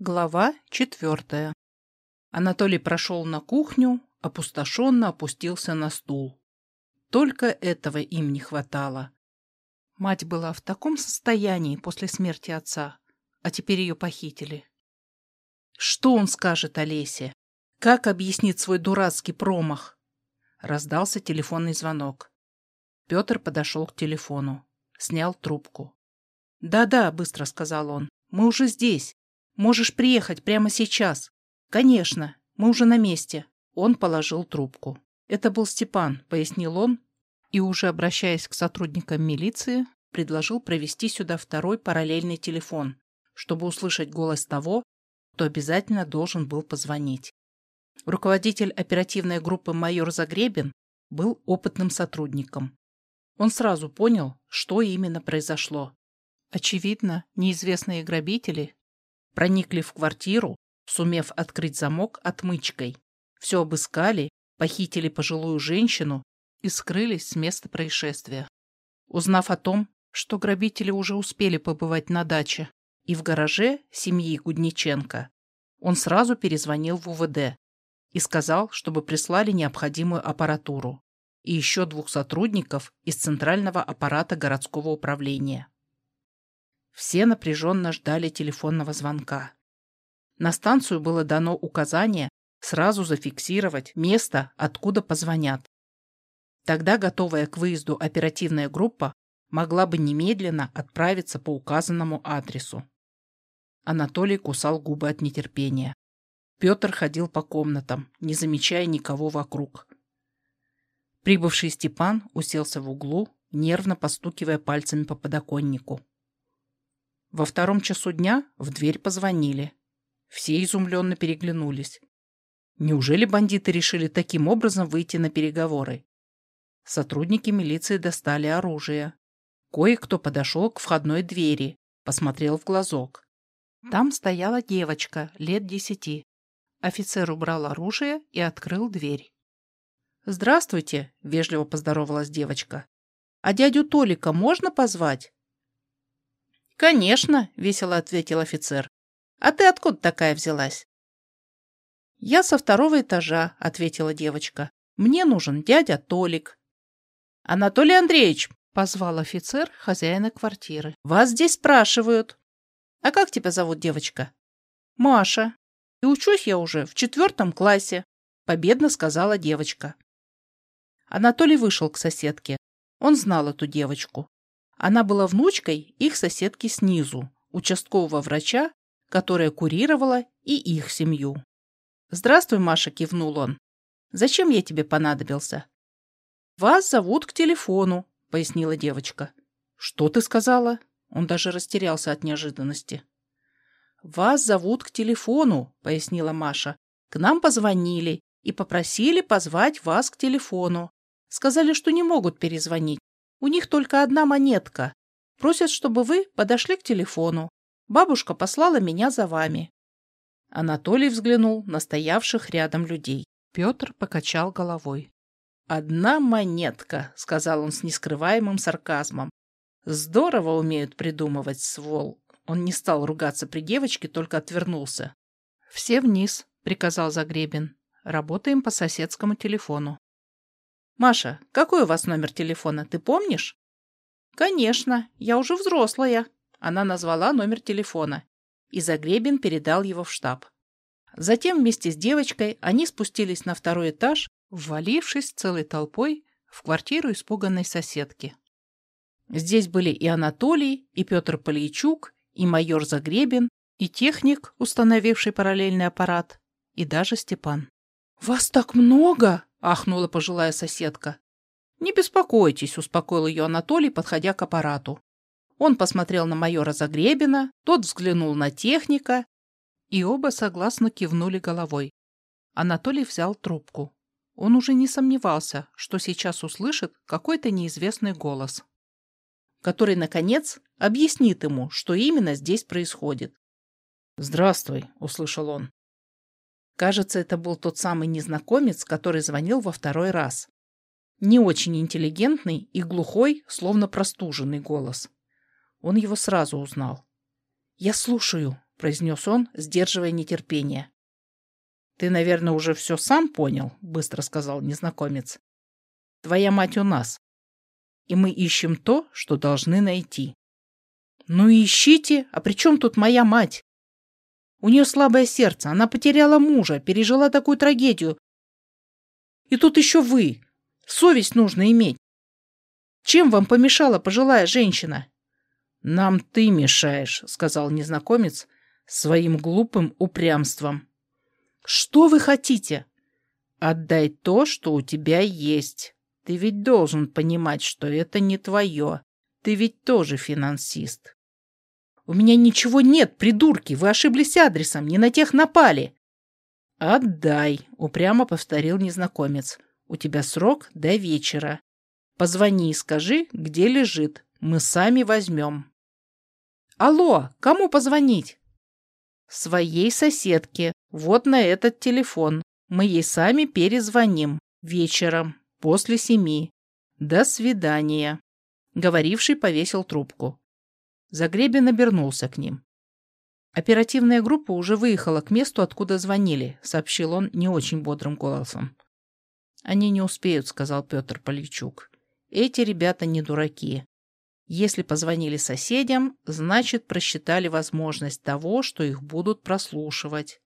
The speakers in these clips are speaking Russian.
Глава четвертая. Анатолий прошел на кухню, опустошенно опустился на стул. Только этого им не хватало. Мать была в таком состоянии после смерти отца, а теперь ее похитили. Что он скажет Олесе? Как объяснит свой дурацкий промах? Раздался телефонный звонок. Петр подошел к телефону, снял трубку. «Да-да», — быстро сказал он, — «мы уже здесь. Можешь приехать прямо сейчас. Конечно, мы уже на месте. Он положил трубку. Это был Степан, пояснил он, и уже обращаясь к сотрудникам милиции, предложил провести сюда второй параллельный телефон, чтобы услышать голос того, кто обязательно должен был позвонить. Руководитель оперативной группы майор Загребин был опытным сотрудником. Он сразу понял, что именно произошло. Очевидно, неизвестные грабители Проникли в квартиру, сумев открыть замок отмычкой. Все обыскали, похитили пожилую женщину и скрылись с места происшествия. Узнав о том, что грабители уже успели побывать на даче и в гараже семьи Гудниченко, он сразу перезвонил в УВД и сказал, чтобы прислали необходимую аппаратуру и еще двух сотрудников из центрального аппарата городского управления. Все напряженно ждали телефонного звонка. На станцию было дано указание сразу зафиксировать место, откуда позвонят. Тогда готовая к выезду оперативная группа могла бы немедленно отправиться по указанному адресу. Анатолий кусал губы от нетерпения. Петр ходил по комнатам, не замечая никого вокруг. Прибывший Степан уселся в углу, нервно постукивая пальцами по подоконнику. Во втором часу дня в дверь позвонили. Все изумленно переглянулись. Неужели бандиты решили таким образом выйти на переговоры? Сотрудники милиции достали оружие. Кое-кто подошел к входной двери, посмотрел в глазок. Там стояла девочка, лет десяти. Офицер убрал оружие и открыл дверь. «Здравствуйте», — вежливо поздоровалась девочка. «А дядю Толика можно позвать?» «Конечно», — весело ответил офицер. «А ты откуда такая взялась?» «Я со второго этажа», — ответила девочка. «Мне нужен дядя Толик». «Анатолий Андреевич», — позвал офицер хозяина квартиры. «Вас здесь спрашивают». «А как тебя зовут, девочка?» «Маша. И учусь я уже в четвертом классе», — победно сказала девочка. Анатолий вышел к соседке. Он знал эту девочку. Она была внучкой их соседки снизу, участкового врача, которая курировала и их семью. «Здравствуй, Маша», — кивнул он. «Зачем я тебе понадобился?» «Вас зовут к телефону», — пояснила девочка. «Что ты сказала?» Он даже растерялся от неожиданности. «Вас зовут к телефону», — пояснила Маша. «К нам позвонили и попросили позвать вас к телефону. Сказали, что не могут перезвонить, у них только одна монетка. Просят, чтобы вы подошли к телефону. Бабушка послала меня за вами». Анатолий взглянул на стоявших рядом людей. Петр покачал головой. «Одна монетка», — сказал он с нескрываемым сарказмом. «Здорово умеют придумывать, свол». Он не стал ругаться при девочке, только отвернулся. «Все вниз», — приказал Загребин. «Работаем по соседскому телефону». «Маша, какой у вас номер телефона, ты помнишь?» «Конечно, я уже взрослая». Она назвала номер телефона, и Загребин передал его в штаб. Затем вместе с девочкой они спустились на второй этаж, ввалившись целой толпой в квартиру испуганной соседки. Здесь были и Анатолий, и Петр Полейчук, и майор Загребин, и техник, установивший параллельный аппарат, и даже Степан. «Вас так много!» — ахнула пожилая соседка. «Не беспокойтесь», — успокоил ее Анатолий, подходя к аппарату. Он посмотрел на майора Загребина, тот взглянул на техника, и оба согласно кивнули головой. Анатолий взял трубку. Он уже не сомневался, что сейчас услышит какой-то неизвестный голос, который, наконец, объяснит ему, что именно здесь происходит. «Здравствуй», — услышал он. Кажется, это был тот самый незнакомец, который звонил во второй раз. Не очень интеллигентный и глухой, словно простуженный голос. Он его сразу узнал. «Я слушаю», — произнес он, сдерживая нетерпение. «Ты, наверное, уже все сам понял», — быстро сказал незнакомец. «Твоя мать у нас, и мы ищем то, что должны найти». «Ну ищите, а при чем тут моя мать?» У нее слабое сердце, она потеряла мужа, пережила такую трагедию. И тут еще вы. Совесть нужно иметь. Чем вам помешала пожилая женщина? Нам ты мешаешь, сказал незнакомец своим глупым упрямством. Что вы хотите? Отдай то, что у тебя есть. Ты ведь должен понимать, что это не твое. Ты ведь тоже финансист. «У меня ничего нет, придурки! Вы ошиблись адресом, не на тех напали!» «Отдай!» — упрямо повторил незнакомец. «У тебя срок до вечера. Позвони и скажи, где лежит. Мы сами возьмем». «Алло, кому позвонить?» «Своей соседке. Вот на этот телефон. Мы ей сами перезвоним. Вечером, после семи. До свидания». Говоривший повесил трубку. Загребин обернулся к ним. «Оперативная группа уже выехала к месту, откуда звонили», — сообщил он не очень бодрым голосом. «Они не успеют», — сказал Петр Поличук. «Эти ребята не дураки. Если позвонили соседям, значит, просчитали возможность того, что их будут прослушивать,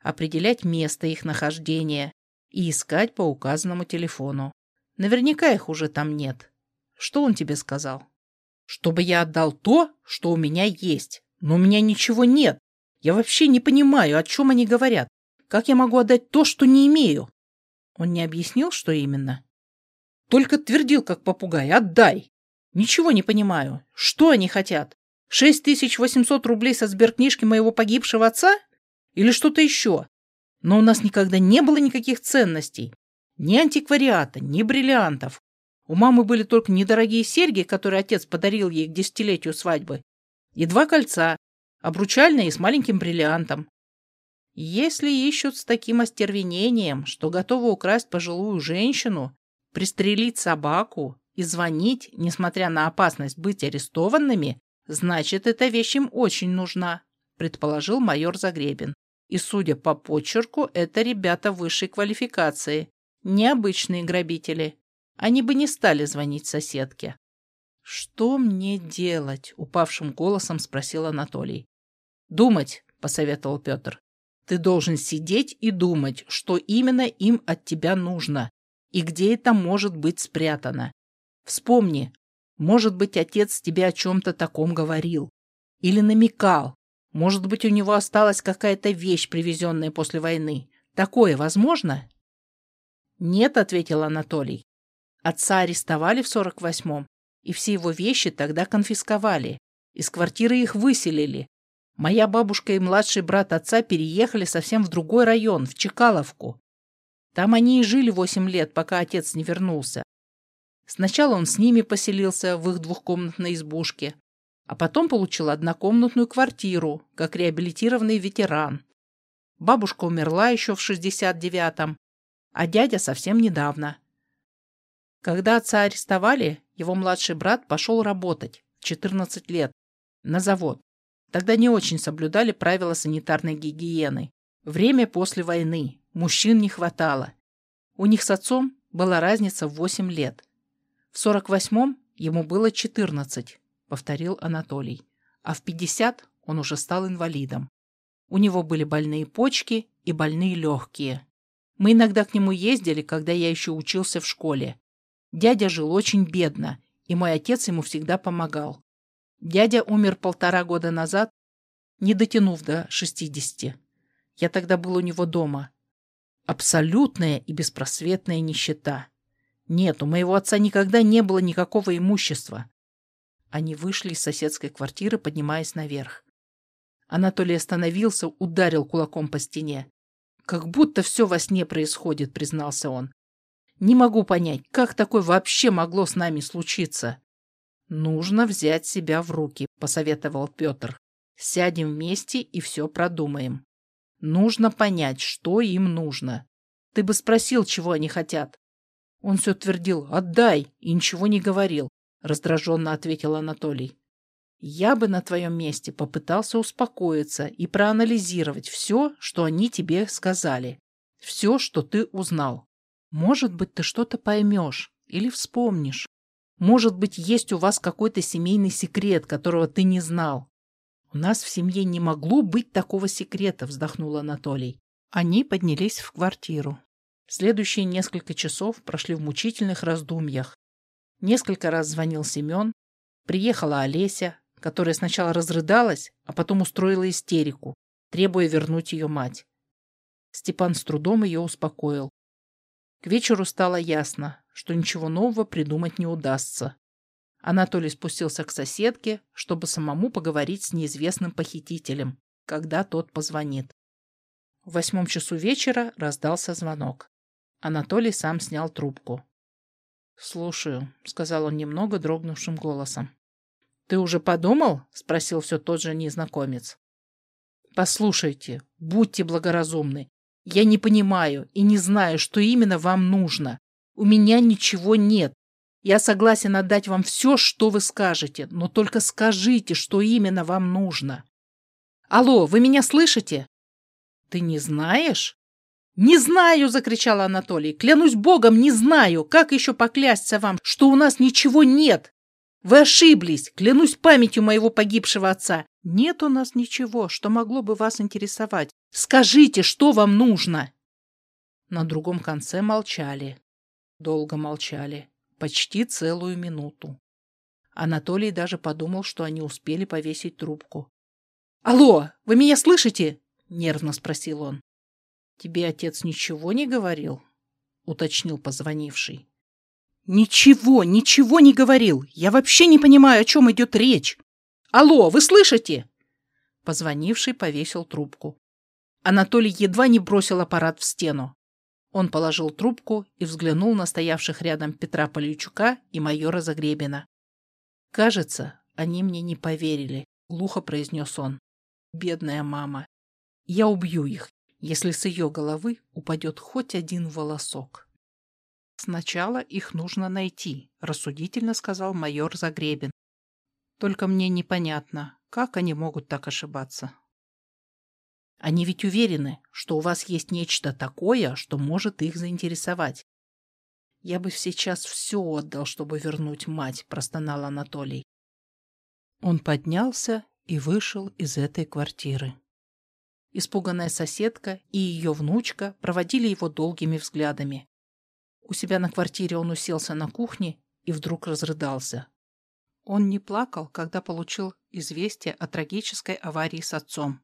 определять место их нахождения и искать по указанному телефону. Наверняка их уже там нет. Что он тебе сказал?» Чтобы я отдал то, что у меня есть. Но у меня ничего нет. Я вообще не понимаю, о чем они говорят. Как я могу отдать то, что не имею? Он не объяснил, что именно. Только твердил, как попугай, отдай. Ничего не понимаю. Что они хотят? Шесть тысяч восемьсот рублей со сберкнижки моего погибшего отца? Или что-то еще? Но у нас никогда не было никаких ценностей. Ни антиквариата, ни бриллиантов. У мамы были только недорогие серьги, которые отец подарил ей к десятилетию свадьбы, и два кольца, обручальные с маленьким бриллиантом. Если ищут с таким остервенением, что готовы украсть пожилую женщину, пристрелить собаку и звонить, несмотря на опасность быть арестованными, значит, эта вещь им очень нужна, предположил майор Загребин. И, судя по почерку, это ребята высшей квалификации, необычные грабители. Они бы не стали звонить соседке. «Что мне делать?» — упавшим голосом спросил Анатолий. «Думать», — посоветовал Петр. «Ты должен сидеть и думать, что именно им от тебя нужно и где это может быть спрятано. Вспомни, может быть, отец тебе о чем-то таком говорил или намекал. Может быть, у него осталась какая-то вещь, привезенная после войны. Такое возможно?» «Нет», — ответил Анатолий. Отца арестовали в 48-м, и все его вещи тогда конфисковали. Из квартиры их выселили. Моя бабушка и младший брат отца переехали совсем в другой район, в Чекаловку. Там они и жили восемь лет, пока отец не вернулся. Сначала он с ними поселился в их двухкомнатной избушке, а потом получил однокомнатную квартиру, как реабилитированный ветеран. Бабушка умерла еще в 69-м, а дядя совсем недавно. Когда отца арестовали, его младший брат пошел работать в 14 лет на завод. Тогда не очень соблюдали правила санитарной гигиены. Время после войны. Мужчин не хватало. У них с отцом была разница в 8 лет. В 48-м ему было 14, повторил Анатолий. А в 50 он уже стал инвалидом. У него были больные почки и больные легкие. Мы иногда к нему ездили, когда я еще учился в школе. Дядя жил очень бедно, и мой отец ему всегда помогал. Дядя умер полтора года назад, не дотянув до шестидесяти. Я тогда был у него дома. Абсолютная и беспросветная нищета. Нет, у моего отца никогда не было никакого имущества. Они вышли из соседской квартиры, поднимаясь наверх. Анатолий остановился, ударил кулаком по стене. «Как будто все во сне происходит», — признался он. Не могу понять, как такое вообще могло с нами случиться? Нужно взять себя в руки, посоветовал Петр. Сядем вместе и все продумаем. Нужно понять, что им нужно. Ты бы спросил, чего они хотят. Он все твердил «отдай» и ничего не говорил, раздраженно ответил Анатолий. Я бы на твоем месте попытался успокоиться и проанализировать все, что они тебе сказали, все, что ты узнал. Может быть, ты что-то поймешь или вспомнишь. Может быть, есть у вас какой-то семейный секрет, которого ты не знал. У нас в семье не могло быть такого секрета, вздохнул Анатолий. Они поднялись в квартиру. Следующие несколько часов прошли в мучительных раздумьях. Несколько раз звонил Семен, приехала Олеся, которая сначала разрыдалась, а потом устроила истерику, требуя вернуть ее мать. Степан с трудом ее успокоил. К вечеру стало ясно, что ничего нового придумать не удастся. Анатолий спустился к соседке, чтобы самому поговорить с неизвестным похитителем, когда тот позвонит. В восьмом часу вечера раздался звонок. Анатолий сам снял трубку. «Слушаю», — сказал он немного дрогнувшим голосом. «Ты уже подумал?» — спросил все тот же незнакомец. «Послушайте, будьте благоразумны. Я не понимаю и не знаю, что именно вам нужно. У меня ничего нет. Я согласен отдать вам все, что вы скажете, но только скажите, что именно вам нужно. Алло, вы меня слышите? Ты не знаешь? Не знаю, закричал Анатолий. Клянусь богом, не знаю. Как еще поклясться вам, что у нас ничего нет? Вы ошиблись. Клянусь памятью моего погибшего отца. Нет у нас ничего, что могло бы вас интересовать. Скажите, что вам нужно? На другом конце молчали. Долго молчали почти целую минуту. Анатолий даже подумал, что они успели повесить трубку. «Алло, вы меня слышите?» — нервно спросил он. «Тебе отец ничего не говорил?» — уточнил позвонивший. «Ничего, ничего не говорил. Я вообще не понимаю, о чем идет речь. Алло, вы слышите?» Позвонивший повесил трубку. Анатолий едва не бросил аппарат в стену. Он положил трубку и взглянул на стоявших рядом Петра Полючука и майора Загребина. «Кажется, они мне не поверили», — глухо произнес он. «Бедная мама. Я убью их, если с ее головы упадет хоть один волосок». «Сначала их нужно найти», — рассудительно сказал майор Загребин. «Только мне непонятно, как они могут так ошибаться». Они ведь уверены, что у вас есть нечто такое, что может их заинтересовать. Я бы сейчас все отдал, чтобы вернуть мать, простонал Анатолий. Он поднялся и вышел из этой квартиры. Испуганная соседка и ее внучка проводили его долгими взглядами. У себя на квартире он уселся на кухне и вдруг разрыдался. Он не плакал, когда получил известие о трагической аварии с отцом.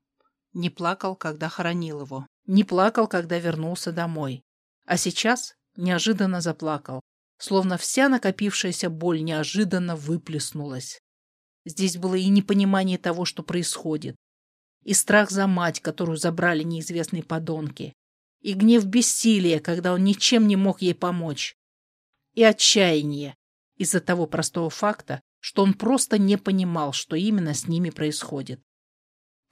Не плакал, когда хоронил его. Не плакал, когда вернулся домой. А сейчас неожиданно заплакал. Словно вся накопившаяся боль неожиданно выплеснулась. Здесь было и непонимание того, что происходит. И страх за мать, которую забрали неизвестные подонки. И гнев бессилия, когда он ничем не мог ей помочь. И отчаяние из-за того простого факта, что он просто не понимал, что именно с ними происходит.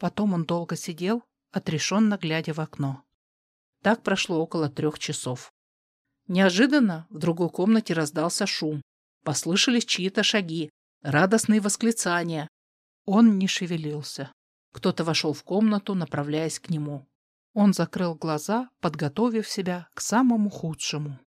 Потом он долго сидел, отрешенно глядя в окно. Так прошло около трех часов. Неожиданно в другой комнате раздался шум. Послышались чьи-то шаги, радостные восклицания. Он не шевелился. Кто-то вошел в комнату, направляясь к нему. Он закрыл глаза, подготовив себя к самому худшему.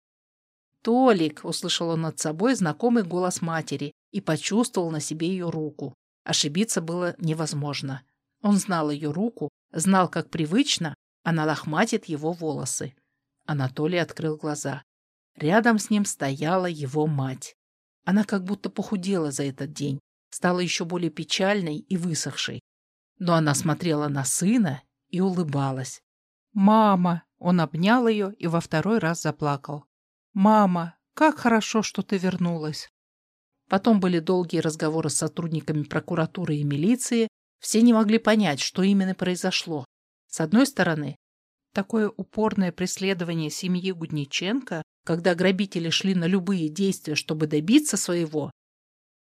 «Толик!» — услышал он над собой знакомый голос матери и почувствовал на себе ее руку. Ошибиться было невозможно. Он знал ее руку, знал, как привычно она лохматит его волосы. Анатолий открыл глаза. Рядом с ним стояла его мать. Она как будто похудела за этот день, стала еще более печальной и высохшей. Но она смотрела на сына и улыбалась. «Мама!» Он обнял ее и во второй раз заплакал. «Мама, как хорошо, что ты вернулась!» Потом были долгие разговоры с сотрудниками прокуратуры и милиции, все не могли понять, что именно произошло. С одной стороны, такое упорное преследование семьи Гудниченко, когда грабители шли на любые действия, чтобы добиться своего,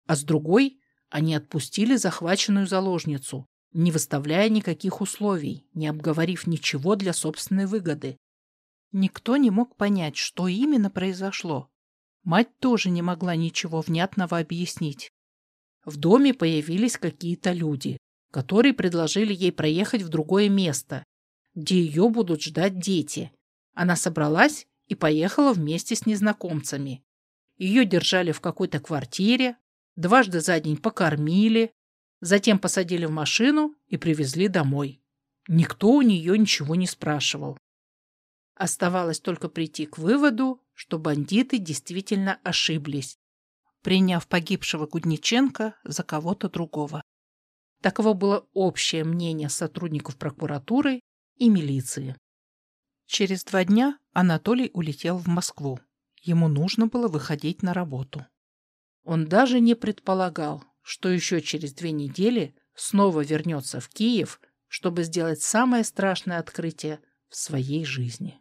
а с другой они отпустили захваченную заложницу, не выставляя никаких условий, не обговорив ничего для собственной выгоды. Никто не мог понять, что именно произошло. Мать тоже не могла ничего внятного объяснить. в доме появились какие-то люди, которые предложили ей проехать в другое место, где ее будут ждать дети. Она собралась и поехала вместе с незнакомцами. Ее держали в какой-то квартире, дважды за день покормили, затем посадили в машину и привезли домой. Никто у нее ничего не спрашивал. Оставалось только прийти к выводу, что бандиты действительно ошиблись, приняв погибшего Гудниченко за кого-то другого. Таково было общее мнение сотрудников прокуратуры и милиции. Через два дня Анатолий улетел в Москву. Ему нужно было выходить на работу. Он даже не предполагал, что еще через две недели снова вернется в Киев, чтобы сделать самое страшное открытие в своей жизни.